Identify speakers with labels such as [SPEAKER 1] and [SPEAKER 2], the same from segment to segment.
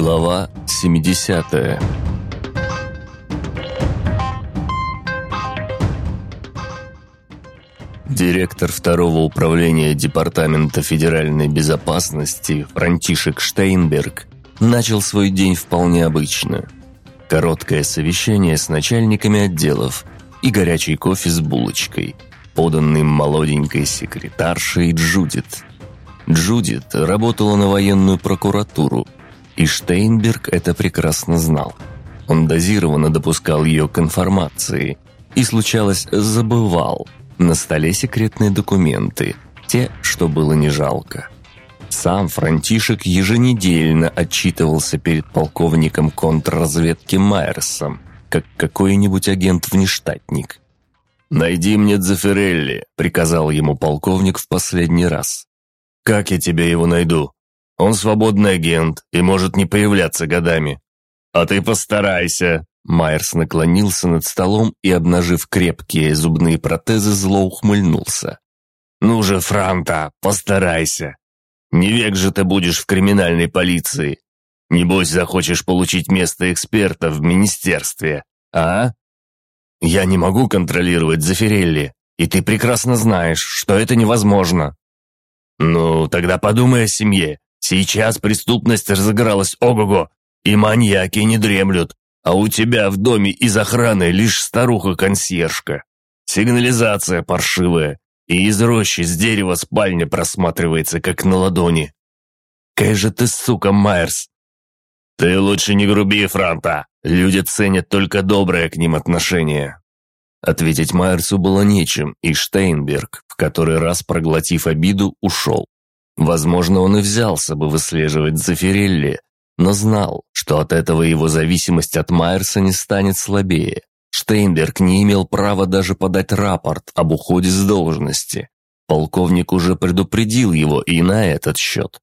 [SPEAKER 1] Глава 70 Директор второго управления Департамента федеральной безопасности Франтишек Штейнберг начал свой день вполне обычно. Короткое совещание с начальниками отделов и горячий кофе с булочкой, поданный молоденькой секретаршей Джудит. Джудит работала на военную прокуратуру – и Штейнберг это прекрасно знал. Он дозированно допускал ее к информации и, случалось, забывал. На столе секретные документы, те, что было не жалко. Сам Франтишек еженедельно отчитывался перед полковником контрразведки Майерсом, как какой-нибудь агент-внештатник. «Найди мне Дзефирелли», — приказал ему полковник в последний раз. «Как я тебе его найду?» Он свободный агент и может не появляться годами. А ты постарайся. Майерс наклонился над столом и, обнажив крепкие зубные протезы, зло ухмыльнулся. «Ну же, Франта, постарайся. Не век же ты будешь в криминальной полиции. Небось, захочешь получить место эксперта в министерстве, а? Я не могу контролировать Зафирелли, и ты прекрасно знаешь, что это невозможно. Ну, тогда подумай о семье. Сейчас преступность разыгралась ого-го, и маньяки не дремлют, а у тебя в доме из охраны лишь старуха-консьержка. Сигнализация паршивая, и из рощи с дерева спальня просматривается, как на ладони. Какая же ты, сука, Майерс! Ты лучше не груби, Франта. Люди ценят только доброе к ним отношение. Ответить Майерсу было нечем, и Штейнберг, в который раз проглотив обиду, ушел. Возможно, он и взялся бы выслеживать Зафирелли, но знал, что от этого его зависимость от Майерса не станет слабее. Штейнберг не имел права даже подать рапорт об уходе с должности. Полковник уже предупредил его и на этот счет.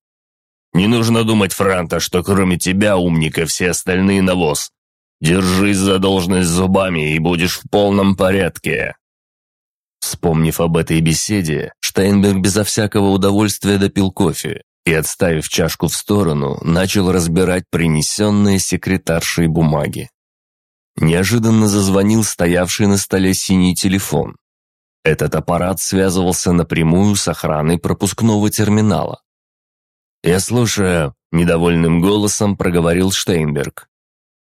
[SPEAKER 1] «Не нужно думать, Франта, что кроме тебя, умника, все остальные навоз. Держись за должность зубами и будешь в полном порядке». Вспомнив об этой беседе, Штайнберг безо всякого удовольствия допил кофе и, отставив чашку в сторону, начал разбирать принесенные секретаршей бумаги. Неожиданно зазвонил стоявший на столе синий телефон. Этот аппарат связывался напрямую с охраной пропускного терминала. «Я слушаю», – недовольным голосом проговорил Штейнберг.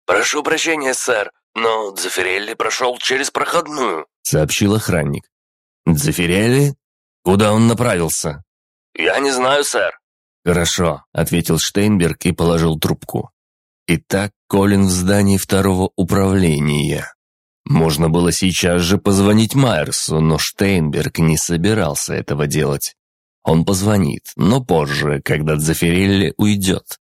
[SPEAKER 2] «Прошу прощения, сэр, но Дзефирелли прошел через проходную», –
[SPEAKER 1] сообщил охранник. «Дзефирелли? Куда он направился?»
[SPEAKER 2] «Я не знаю, сэр».
[SPEAKER 1] «Хорошо», — ответил Штейнберг и положил трубку. Итак, Колин в здании второго управления. Можно было сейчас же позвонить Майерсу, но Штейнберг не собирался этого делать. Он позвонит, но позже, когда Дзефирелли уйдет.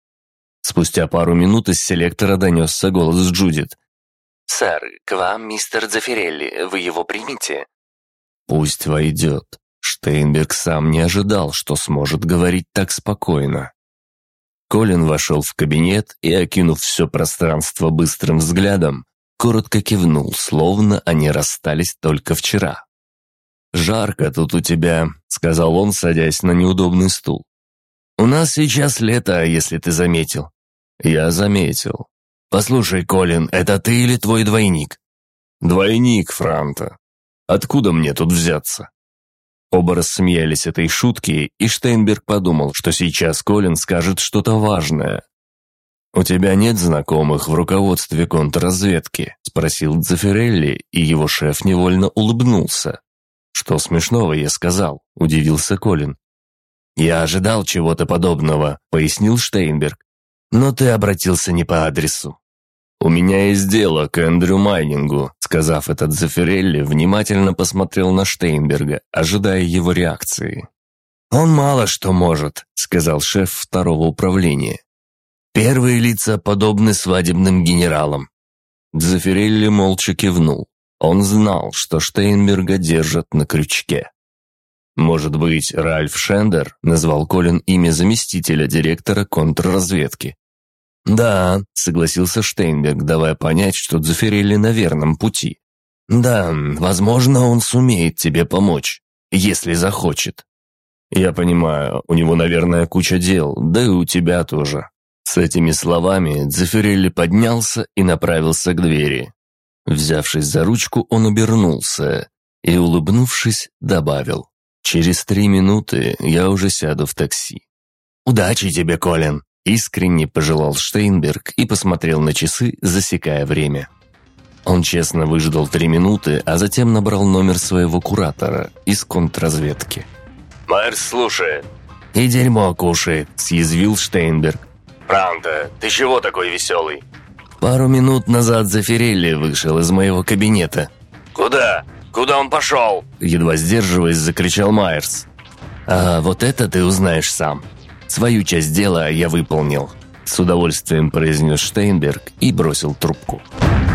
[SPEAKER 1] Спустя пару минут из селектора донесся голос Джудит.
[SPEAKER 3] «Сэр, к вам мистер Дзефирелли. Вы его примите?»
[SPEAKER 1] Пусть войдет. Штейнберг сам не ожидал, что сможет говорить так спокойно. Колин вошел в кабинет и, окинув все пространство быстрым взглядом, коротко кивнул, словно они расстались только вчера. «Жарко тут у тебя», — сказал он, садясь на неудобный стул. «У нас сейчас лето, если ты заметил». «Я заметил». «Послушай, Колин, это ты или твой двойник?» «Двойник, Франта. Откуда мне тут взяться?» Оба рассмеялись этой шутки, и Штейнберг подумал, что сейчас Колин скажет что-то важное. «У тебя нет знакомых в руководстве контрразведки?» – спросил Дзефирелли, и его шеф невольно улыбнулся. «Что смешного я сказал?» – удивился Колин. «Я ожидал чего-то подобного», – пояснил Штейнберг. «Но ты обратился не по адресу. «У меня есть дело к Эндрю Майнингу», сказав это Дзефирелли, внимательно посмотрел на Штейнберга, ожидая его реакции. «Он мало что может», — сказал шеф второго управления. «Первые лица подобны свадебным генералам». Дзефирелли молча кивнул. Он знал, что Штейнберга держат на крючке. «Может быть, Ральф Шендер?» — назвал Колин имя заместителя директора контрразведки. «Да», — согласился Штейнберг, давая понять, что Дзефирелли на верном пути. «Да, возможно, он сумеет тебе помочь, если захочет». «Я понимаю, у него, наверное, куча дел, да и у тебя тоже. С этими словами Дзефирелли поднялся и направился к двери. Взявшись за ручку, он обернулся и, улыбнувшись, добавил. «Через три минуты я уже сяду в такси». «Удачи тебе, Колин!» – искренне пожелал Штейнберг и посмотрел на часы, засекая время. Он честно выждал три минуты, а затем набрал номер своего куратора из контрразведки.
[SPEAKER 2] «Майерс слушает».
[SPEAKER 1] «И дерьмо кушает», – съязвил Штейнберг.
[SPEAKER 2] «Пранто, ты чего такой веселый?»
[SPEAKER 1] Пару минут назад Зафирелли вышел из моего кабинета.
[SPEAKER 2] «Куда? Куда он пошел?»
[SPEAKER 1] Едва сдерживаясь, закричал Майерс. «А вот это ты узнаешь сам. Свою часть дела я выполнил», с удовольствием произнес Штейнберг и бросил трубку. «Штейнберг»